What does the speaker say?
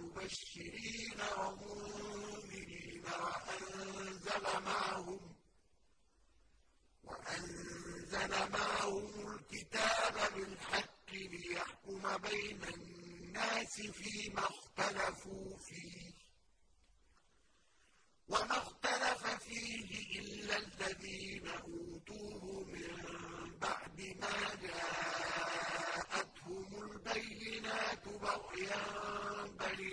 مُبَشِّرِينَ وَمُنذِرِينَ وَأَنزَلَ مَعَهُمْ وَأَنزَلَ مَعَهُمُ الْكِتَابَ بِالْحَقِّ لِيَحْكُمَ بَيْنَ النَّاسِ فِيمَا اخْتَلَفُوا فِيهِ. وَمَا اخْتَلَفَ فِيهِ إِلَّا الَّذِينَ أُوتُوهُ مِن بَعْدِ مَا جَاءَتْهُمُ الْبَيِّنَاتُ بَغْيًا بَيْنَهُمْ ۖ